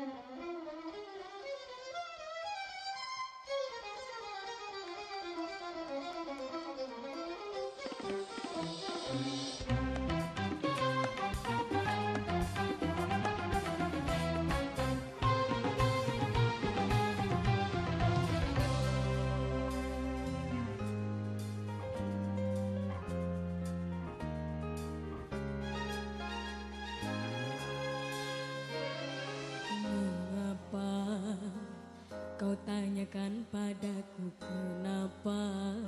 Mm-hmm. Kau tanyakan padaku kenapa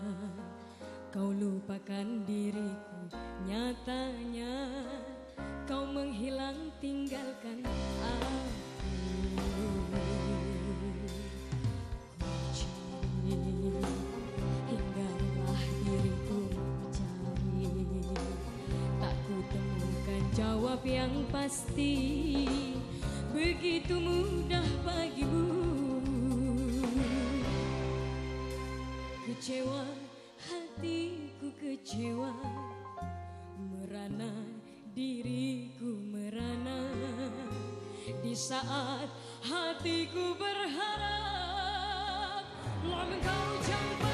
Kau lupakan diriku? Nyatanya Kau menghilang tinggalkan aku. Diriku mencari. Tak jawab yang pasti. Begitu mudah bagimu Kecewa hatiku kecewa. Merana diriku merana. Di saat hatiku berharap Namun kau campakkan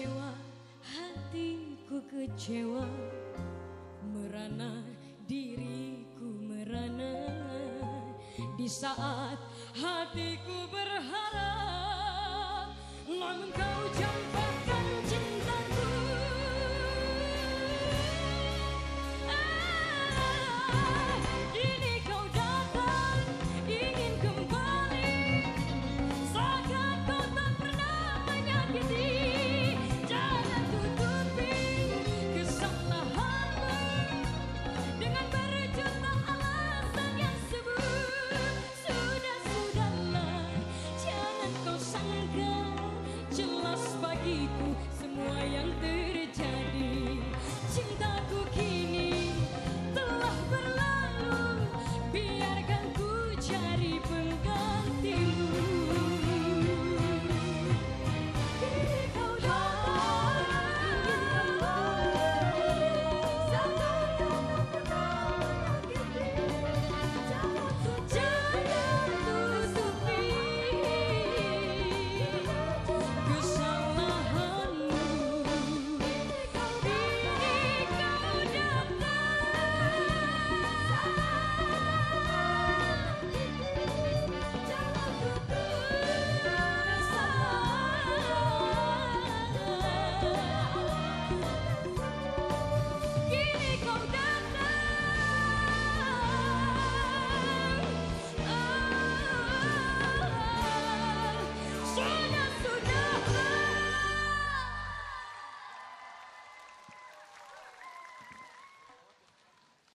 Kecewa hatiku kecewa Merana diriku merana. Di saat hatiku berharap Namun kau jangan bagiku semua yang terjadi. Cintaku kini